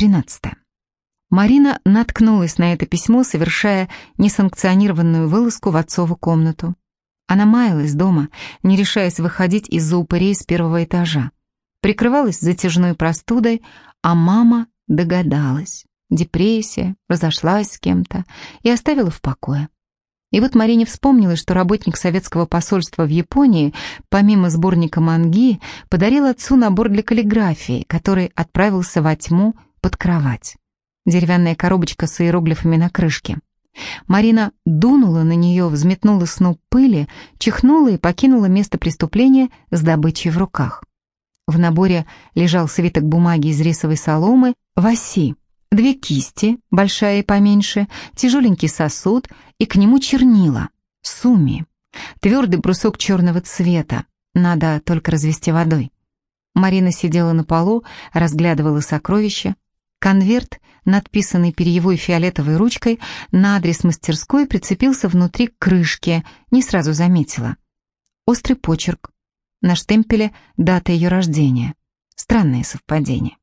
13. Марина наткнулась на это письмо, совершая несанкционированную вылазку в отцову комнату. Она маялась дома, не решаясь выходить из-за упырей с первого этажа. Прикрывалась затяжной простудой, а мама догадалась. Депрессия, разошлась с кем-то и оставила в покое. И вот Марине вспомнила, что работник советского посольства в Японии, помимо сборника манги, подарил отцу набор для каллиграфии, который отправился во тьму под кровать. Деревянная коробочка с иероглифами на крышке. Марина дунула на нее, взметнула сноп пыли, чихнула и покинула место преступления с добычей в руках. В наборе лежал свиток бумаги из рисовой соломы в оси, две кисти, большая и поменьше, тяжеленький сосуд и к нему чернила, суми, твердый брусок черного цвета, надо только развести водой. Марина сидела на полу, разглядывала сокровища. Конверт, надписанный перьевой фиолетовой ручкой, на адрес мастерской прицепился внутри крышки, не сразу заметила. Острый почерк. На штемпеле дата ее рождения. Странное совпадение.